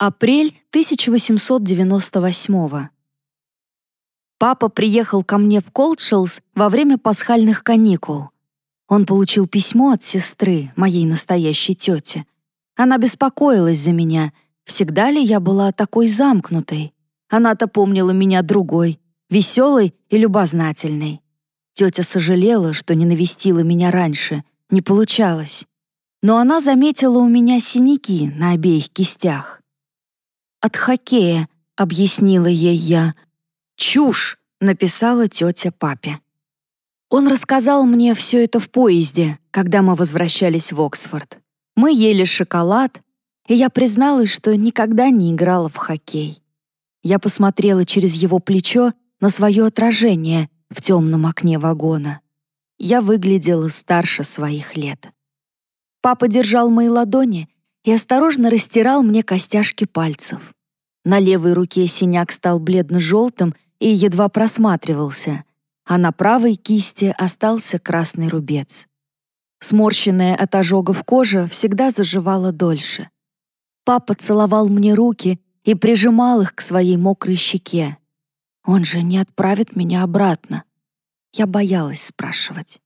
Апрель 1898 Папа приехал ко мне в Колдшелс во время пасхальных каникул. Он получил письмо от сестры, моей настоящей тети. Она беспокоилась за меня, всегда ли я была такой замкнутой. Она-то помнила меня другой, веселой и любознательной. Тетя сожалела, что не навестила меня раньше, не получалось. Но она заметила у меня синяки на обеих кистях. «От хоккея», — объяснила ей я. «Чушь», — написала тетя папе. Он рассказал мне все это в поезде, когда мы возвращались в Оксфорд. Мы ели шоколад, и я призналась, что никогда не играла в хоккей. Я посмотрела через его плечо на свое отражение в темном окне вагона. Я выглядела старше своих лет. Папа держал мои ладони и осторожно растирал мне костяшки пальцев. На левой руке синяк стал бледно-желтым и едва просматривался, а на правой кисти остался красный рубец. Сморщенная от ожогов кожа всегда заживала дольше. Папа целовал мне руки и прижимал их к своей мокрой щеке. Он же не отправит меня обратно. Я боялась спрашивать.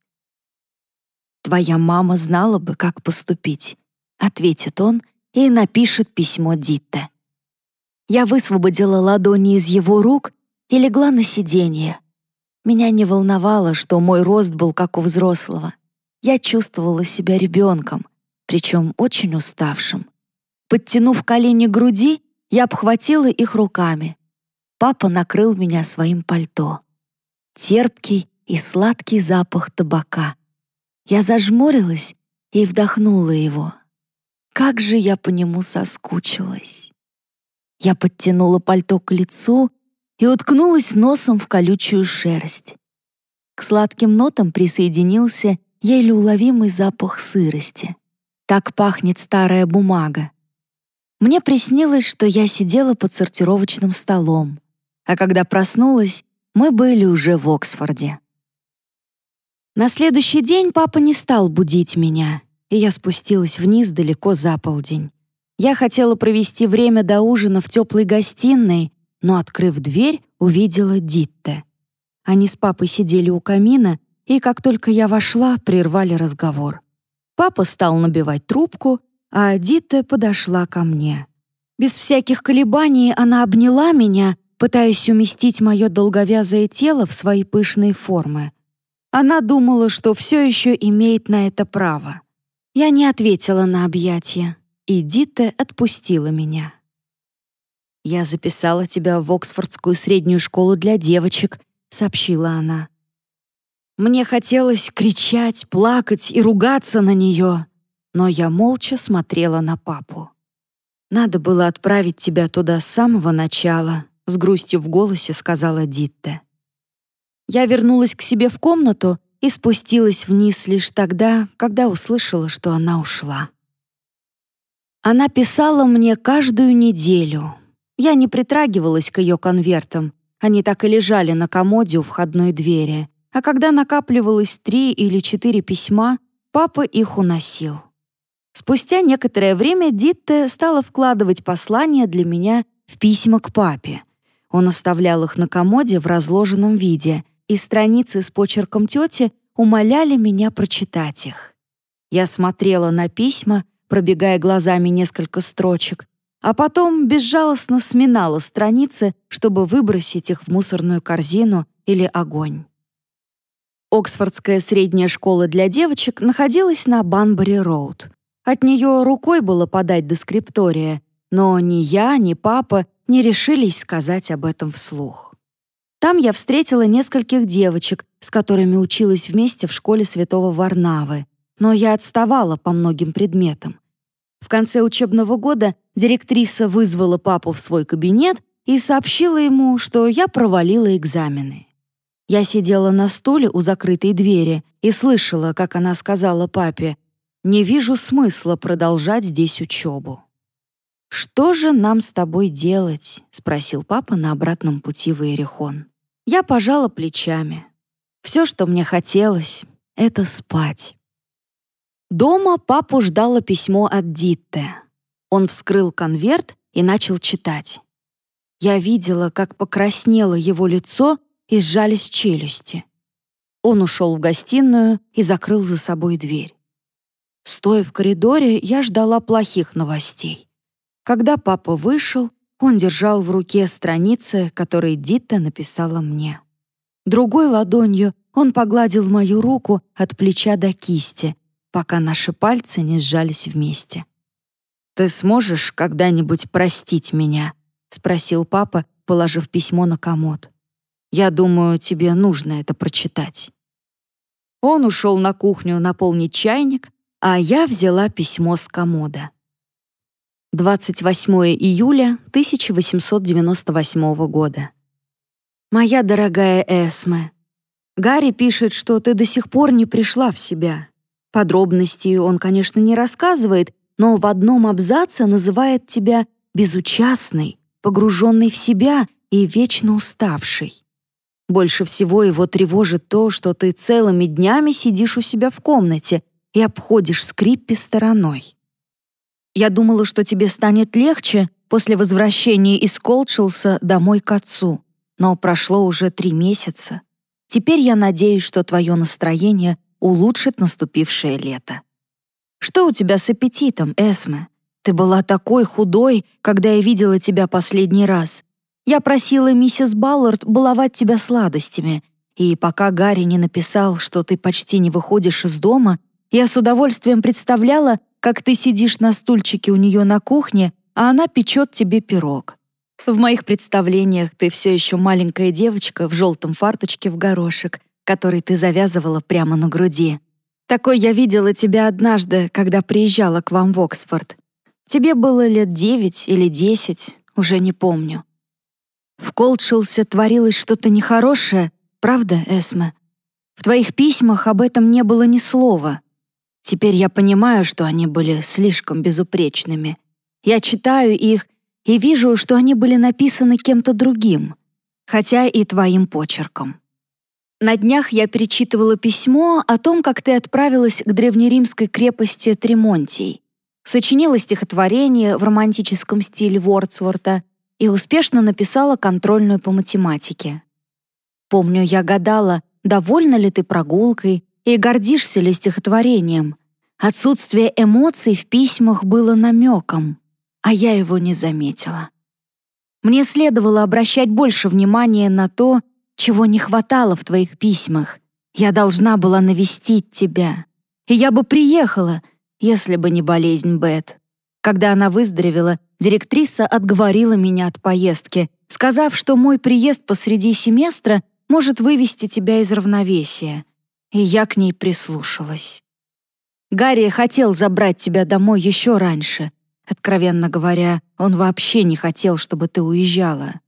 «Твоя мама знала бы, как поступить», — ответит он и напишет письмо Дитте. Я высвободила ладони из его рук и легла на сиденье. Меня не волновало, что мой рост был как у взрослого. Я чувствовала себя ребенком, причем очень уставшим. Подтянув колени к груди, я обхватила их руками. Папа накрыл меня своим пальто. Терпкий и сладкий запах табака. Я зажмурилась и вдохнула его. Как же я по нему соскучилась. Я подтянула пальто к лицу и уткнулась носом в колючую шерсть. К сладким нотам присоединился еле уловимый запах сырости. Так пахнет старая бумага. Мне приснилось, что я сидела под сортировочным столом, а когда проснулась, мы были уже в Оксфорде. На следующий день папа не стал будить меня, и я спустилась вниз далеко за полдень. Я хотела провести время до ужина в теплой гостиной, но, открыв дверь, увидела Дитте. Они с папой сидели у камина, и как только я вошла, прервали разговор. Папа стал набивать трубку, а Дитте подошла ко мне. Без всяких колебаний она обняла меня, пытаясь уместить мое долговязое тело в свои пышные формы. Она думала, что все еще имеет на это право. Я не ответила на объятия и Дитте отпустила меня. «Я записала тебя в Оксфордскую среднюю школу для девочек», — сообщила она. Мне хотелось кричать, плакать и ругаться на нее, но я молча смотрела на папу. «Надо было отправить тебя туда с самого начала», — с грустью в голосе сказала Дитте. Я вернулась к себе в комнату и спустилась вниз лишь тогда, когда услышала, что она ушла. Она писала мне каждую неделю. Я не притрагивалась к ее конвертам. Они так и лежали на комоде у входной двери. А когда накапливалось три или четыре письма, папа их уносил. Спустя некоторое время Дитте стала вкладывать послания для меня в письма к папе. Он оставлял их на комоде в разложенном виде, и страницы с почерком тети умоляли меня прочитать их. Я смотрела на письма, пробегая глазами несколько строчек, а потом безжалостно сминала страницы, чтобы выбросить их в мусорную корзину или огонь. Оксфордская средняя школа для девочек находилась на Банбери-роуд. От нее рукой было подать до скриптория, но ни я, ни папа не решились сказать об этом вслух. Там я встретила нескольких девочек, с которыми училась вместе в школе Святого Варнавы, но я отставала по многим предметам. В конце учебного года директриса вызвала папу в свой кабинет и сообщила ему, что я провалила экзамены. Я сидела на стуле у закрытой двери и слышала, как она сказала папе, «Не вижу смысла продолжать здесь учебу». «Что же нам с тобой делать?» — спросил папа на обратном пути в Иерихон. Я пожала плечами. Все, что мне хотелось, — это спать. Дома папу ждало письмо от Дитте. Он вскрыл конверт и начал читать. Я видела, как покраснело его лицо и сжались челюсти. Он ушел в гостиную и закрыл за собой дверь. Стоя в коридоре, я ждала плохих новостей. Когда папа вышел, он держал в руке страницы, которые Дитта написала мне. Другой ладонью он погладил мою руку от плеча до кисти, пока наши пальцы не сжались вместе. «Ты сможешь когда-нибудь простить меня?» — спросил папа, положив письмо на комод. «Я думаю, тебе нужно это прочитать». Он ушел на кухню наполнить чайник, а я взяла письмо с комода. 28 июля 1898 года. «Моя дорогая Эсме, Гарри пишет, что ты до сих пор не пришла в себя. Подробностей он, конечно, не рассказывает, но в одном абзаце называет тебя безучастной, погруженной в себя и вечно уставшей. Больше всего его тревожит то, что ты целыми днями сидишь у себя в комнате и обходишь скриппи стороной. Я думала, что тебе станет легче после возвращения из Колчелса домой к отцу, но прошло уже три месяца. Теперь я надеюсь, что твое настроение улучшит наступившее лето. Что у тебя с аппетитом, Эсме? Ты была такой худой, когда я видела тебя последний раз. Я просила миссис Баллард баловать тебя сладостями, и пока Гарри не написал, что ты почти не выходишь из дома, я с удовольствием представляла, как ты сидишь на стульчике у нее на кухне, а она печет тебе пирог. В моих представлениях ты все еще маленькая девочка в желтом фарточке в горошек, который ты завязывала прямо на груди. Такой я видела тебя однажды, когда приезжала к вам в Оксфорд. Тебе было лет девять или десять, уже не помню. В Колчелсе творилось что-то нехорошее, правда, Эсме? В твоих письмах об этом не было ни слова. Теперь я понимаю, что они были слишком безупречными. Я читаю их и вижу, что они были написаны кем-то другим, хотя и твоим почерком. На днях я перечитывала письмо о том, как ты отправилась к древнеримской крепости Тремонтий, сочинила стихотворение в романтическом стиле Вордсворта и успешно написала контрольную по математике. Помню, я гадала, довольна ли ты прогулкой и гордишься ли стихотворением. Отсутствие эмоций в письмах было намеком а я его не заметила. Мне следовало обращать больше внимания на то, чего не хватало в твоих письмах. Я должна была навестить тебя. И я бы приехала, если бы не болезнь Бет. Когда она выздоровела, директриса отговорила меня от поездки, сказав, что мой приезд посреди семестра может вывести тебя из равновесия. И я к ней прислушалась. Гарри хотел забрать тебя домой еще раньше — Откровенно говоря, он вообще не хотел, чтобы ты уезжала.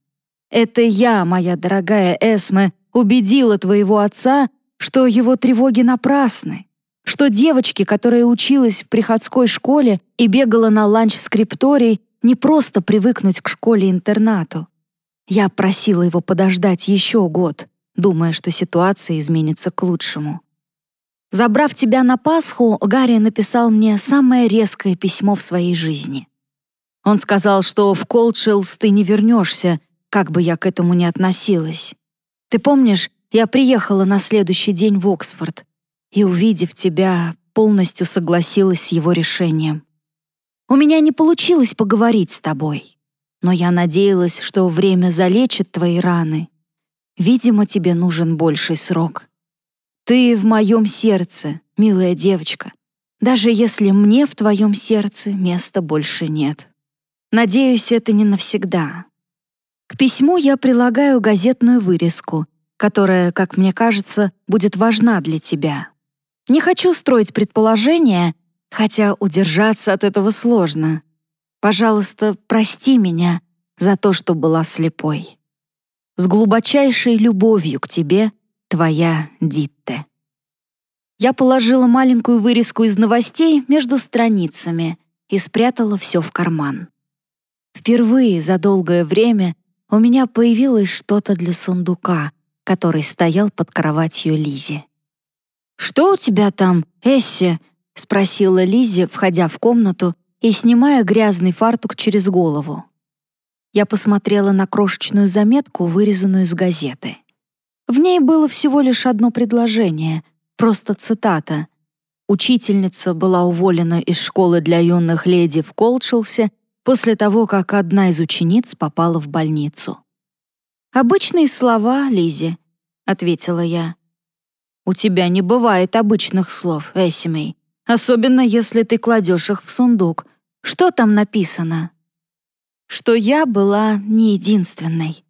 Это я, моя дорогая Эсме, убедила твоего отца, что его тревоги напрасны, что девочке, которая училась в приходской школе и бегала на ланч в скрипторий, не просто привыкнуть к школе-интернату. Я просила его подождать еще год, думая, что ситуация изменится к лучшему. Забрав тебя на Пасху, Гарри написал мне самое резкое письмо в своей жизни. Он сказал, что в Колчелс ты не вернешься, как бы я к этому ни относилась. Ты помнишь, я приехала на следующий день в Оксфорд и, увидев тебя, полностью согласилась с его решением. У меня не получилось поговорить с тобой, но я надеялась, что время залечит твои раны. Видимо, тебе нужен больший срок. Ты в моем сердце, милая девочка, даже если мне в твоем сердце места больше нет. Надеюсь, это не навсегда. К письму я прилагаю газетную вырезку, которая, как мне кажется, будет важна для тебя. Не хочу строить предположения, хотя удержаться от этого сложно. Пожалуйста, прости меня за то, что была слепой. С глубочайшей любовью к тебе — Твоя Дитте. Я положила маленькую вырезку из новостей между страницами и спрятала все в карман. Впервые за долгое время у меня появилось что-то для сундука, который стоял под кроватью Лизи. «Что у тебя там, Эсси?» — спросила Лизи, входя в комнату и снимая грязный фартук через голову. Я посмотрела на крошечную заметку, вырезанную из газеты. В ней было всего лишь одно предложение, просто цитата. Учительница была уволена из школы для юных леди в Колчелсе после того, как одна из учениц попала в больницу. «Обычные слова, Лизи», — ответила я. «У тебя не бывает обычных слов, Эсимей, особенно если ты кладешь их в сундук. Что там написано?» что я была не единственной.